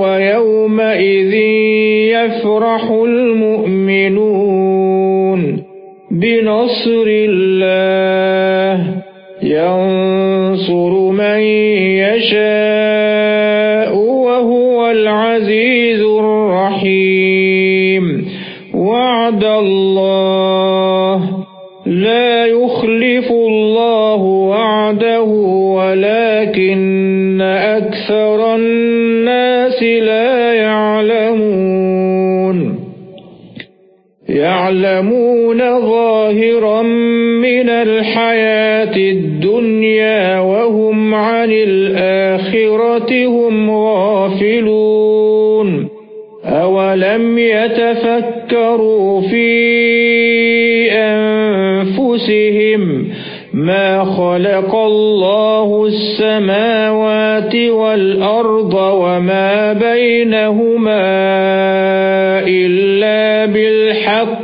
ويومئذ يفرح المؤمنون بنصر الله ينصر من يشاء. من الحياة الدنيا وهم عن الآخرة هم غافلون. أولم يتفكروا في أنفسهم ما خلق الله السماوات والأرض وما بينهما إلا بالحق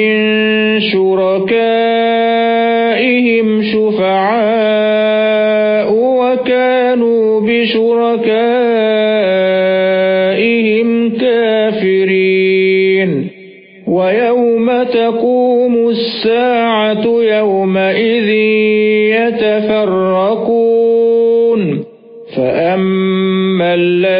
من شركائهم شفعاء وكانوا بشركائهم كافرين. ويوم تقوم الساعة يومئذ يتفرقون. فأما الذين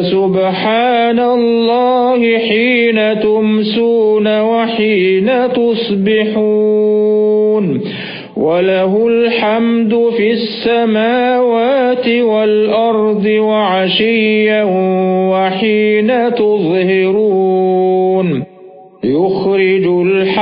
فسبحان الله حين تمسون وحين تصبحون وله الحمد في السماوات والأرض وعشيا وحين تظهرون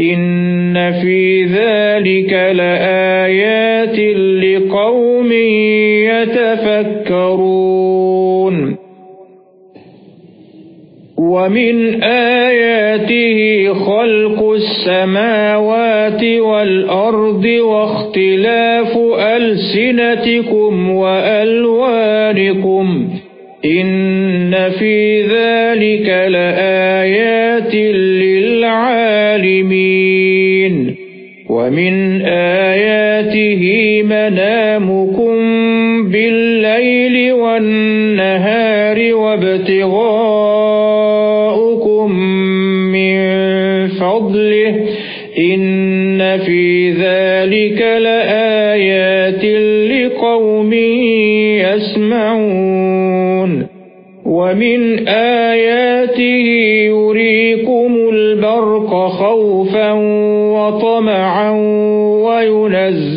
إِنَّ فِي ذَلِكَ لَآيَاتٍ لِقَوْمٍ يَتَفَكَّرُونَ وَمِنْ آيَاتِهِ خَلْقُ السَّمَاوَاتِ وَالْأَرْضِ وَاخْتِلَافُ أَلْسِنَتِكُمْ وَأَلْوَانِكُمْ إِنَّ فِي ذَلِكَ لَآيَاتٍ لِلْعَالِمِينَ وَمِنْ آيَاتِهِ مَنَامُكُمْ بِاللَّيْلِ وَالنَّهَارِ وَابْتِغَاؤُكُمْ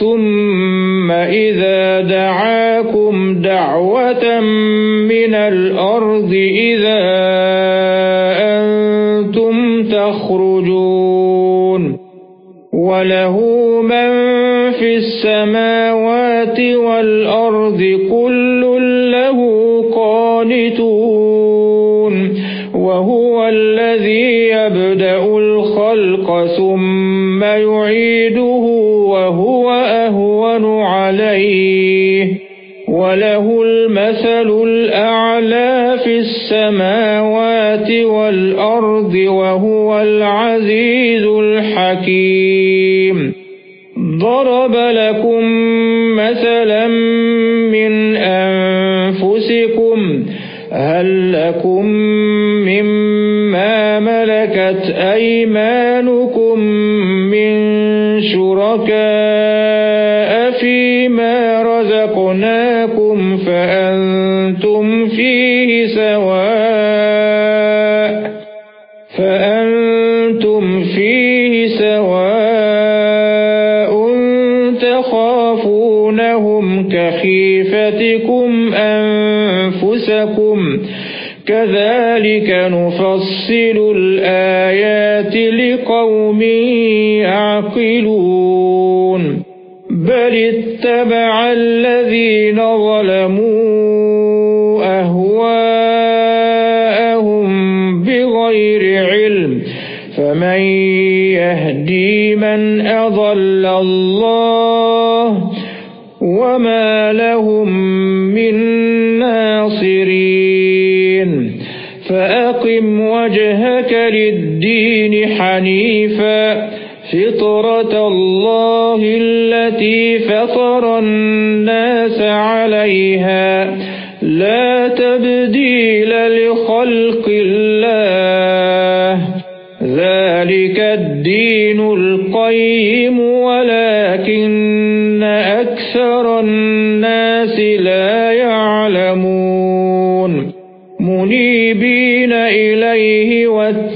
ثُمَّ إِذَا دَعَاكُمْ دَعْوَةً مِنَ الْأَرْضِ إِذَا ضَرَبَ لَكُم مَّثَلًا مِّنْ أَنفُسِكُمْ هَل لَّكُم مِّمَّا مَلَكَتْ أَيْمَانُكُم مِّن شُرَكَاءَ كَخِيفَتِكُمْ أَنفُسَكُمْ. كَذَلِكَ نُفَصِّلُ الْآيَاتِ لِقَوْمٍ يَعْقِلُونَ. بَلِ اتَّبَعَ الَّذِينَ ظَلَمُوا أَهْوَاءَهُم بِغَيْرِ عِلْمٍ. فَمَن يَهْدِي مَنْ أَضَلَّ اللَّهُ وَمَا لَهُم مِّن نَّاصِرِينَ فَأَقِمْ وَجْهَكَ لِلدِّينِ حَنِيفًا فِطْرَةَ اللَّهِ الَّتِي فَطَرَ النَّاسَ عَلَيْهَا لَا تَبْدِيلَ لِخَلْقِ اللَّهِ ذَلِكَ الدِّينُ الْقَيِّمُ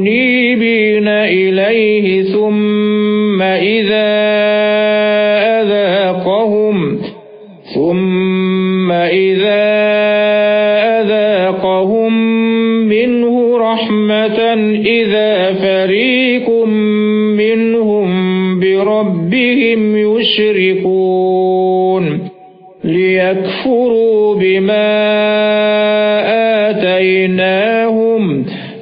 مُنِيبِينَ إِلَيْهِ ثُمَّ إِذَا أَذَاقَهُم ثُمَّ إِذَا أَذَاقَهُم مِّنْهُ رَحْمَةً إِذَا فَرِيقٌ مِّنْهُم بِرَبِّهِمْ يُشْرِكُونَ لِيَكْفُرُوا بِمَا آتَيْنَاهُمْ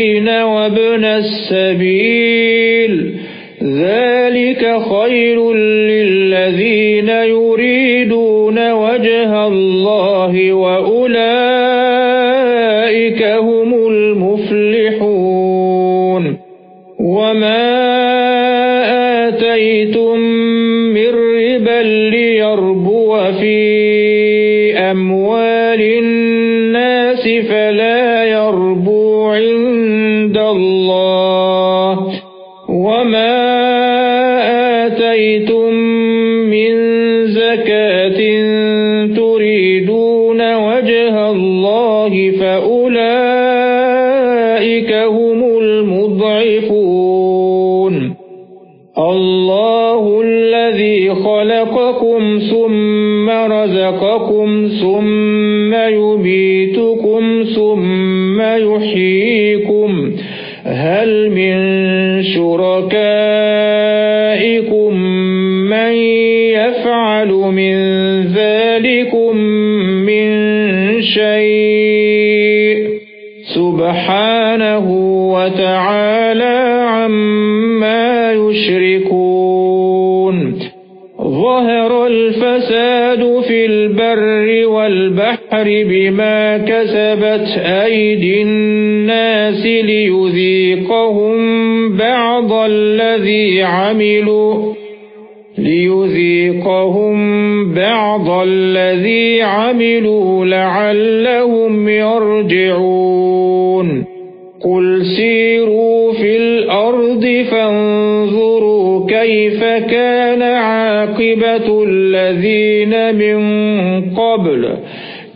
وَالْمِسْكِينَ وَابْنَ السَّبِيلِ. ذَلِكَ خَيْرٌ لِّلَّذِينَ يُرِيدُونَ وَجْهَ اللَّهِ وَأُولَئِكَ هُمُ زَكَاةٍ وَالْبَحْرِ بِمَا كَسَبَتْ أَيْدِي النَّاسِ لِيُذِيقَهُم بَعْضَ الَّذِي عَمِلُوا لِيُذِيقَهُم بَعْضَ الَّذِي عَمِلُوا لَعَلَّهُمْ يَرْجِعُونَ. قُلْ سِيرُوا فِي الْأَرْضِ فَانظُرُوا كَيْفَ كَانَ عَاقِبَةُ الَّذِينَ مِن قَبْلُ.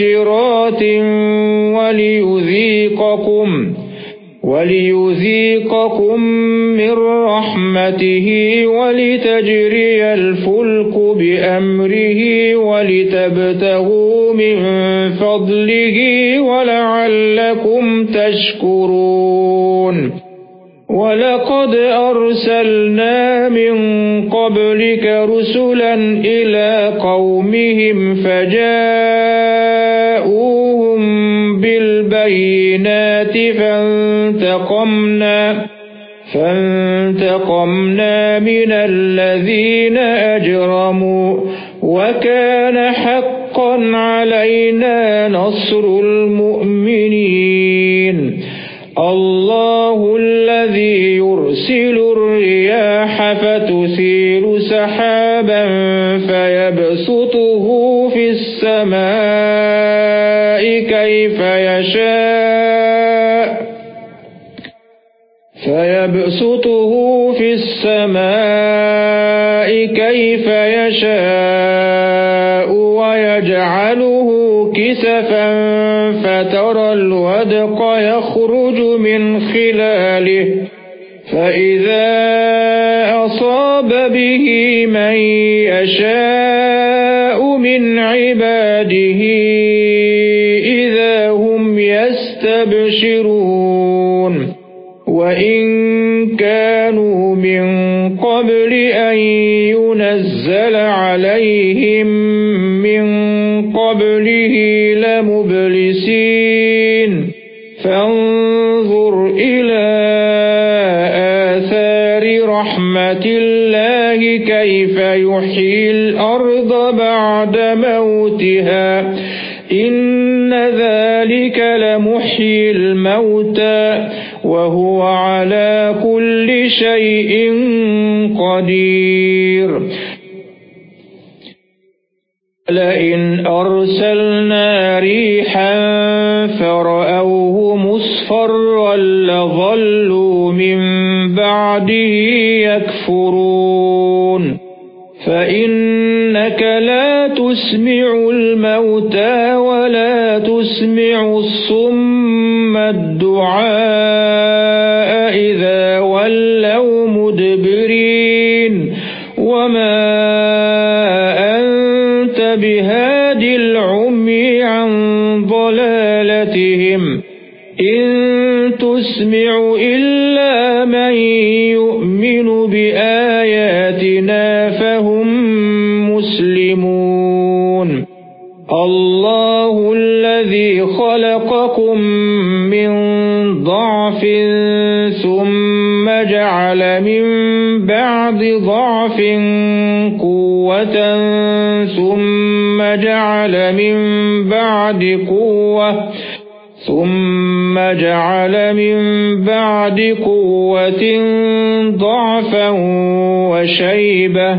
مبشرات وليذيقكم وَلِيُذِيقَكُم مِّن رَّحْمَتِهِ وَلِتَجْرِيَ الْفُلْكُ بِأَمْرِهِ وَلِتَبْتَغُوا مِن فَضْلِهِ وَلَعَلَّكُمْ تَشْكُرُونَ. وَلَقَدْ أَرْسَلْنَا مِن قَبْلِكَ رُسُلًا إِلَى قَوْمِهِمْ فَجَاءُوهُم بِالْبَيِّنَاتِ فَانتَقَمْنَا فَانتَقَمْنَا مِنَ الَّذِينَ أَجْرَمُوا وَكَانَ حَقًّا عَلَيْنَا نَصْرُ الْمُؤْمِنِينَ. اللَّهُ الَّذِي يُرْسِلُ الرِّيَاحَ فَتُثِيرُ سَحَابًا بِهِ مَن يَشَاءُ مِنْ عِبَادِهِ إِذَا هُمْ يَسْتَبْشِرُونَ. وَإِن كَانُوا مِن قَبْلِ أَن يُنَزَّلَ عَلَيْهِم مِّن قَبْلِهِ لَمُبْلِسِينَ. فَانظُرْ إِلَى آثَارِ رَحْمَةِ كَيْفَ يُحْيِي الْأَرْضَ بَعْدَ مَوْتِهَا؟ إِنَّ ذَلِكَ لَمُحْيِي الْمَوْتَى وَهُوَ عَلَى كُلِّ شَيْءٍ قَدِيرٌ. لئن أرسلنا ريحا فرأوه مصفرا لظلوا من بعده يكفرون. فإنك لا تسمع الموتى ولا تسمع الصم الدعاء إذا ولوا مدبرين وما أنت بهاد العمي عن ضلالتهم إن تسمع إلا من يؤمن بآياتنا مسلمون الله الذي خلقكم من ضعف ثم جعل من بعد ضعف قوة ثم جعل من بعد قوة ثُمَّ جَعَلَ مِن بَعْدِ قُوَّةٍ ضَعْفًا وَشَيْبَةً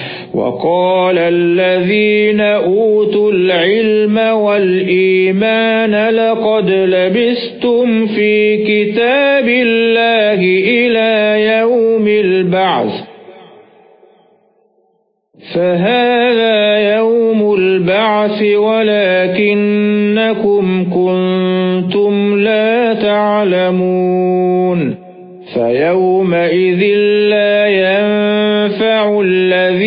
وَقَالَ الَّذِينَ أُوتُوا الْعِلْمَ وَالْإِيمَانَ لَقَدْ لَبِثْتُمْ فِي كِتَابِ اللَّهِ إِلَى يَوْمِ الْبَعْثِ. فَهَذَا يَوْمُ الْبَعْثِ وَلَكِنَّكُمْ كُنتُمْ لَا تَعْلَمُونَ. فَيَوْمَئِذٍ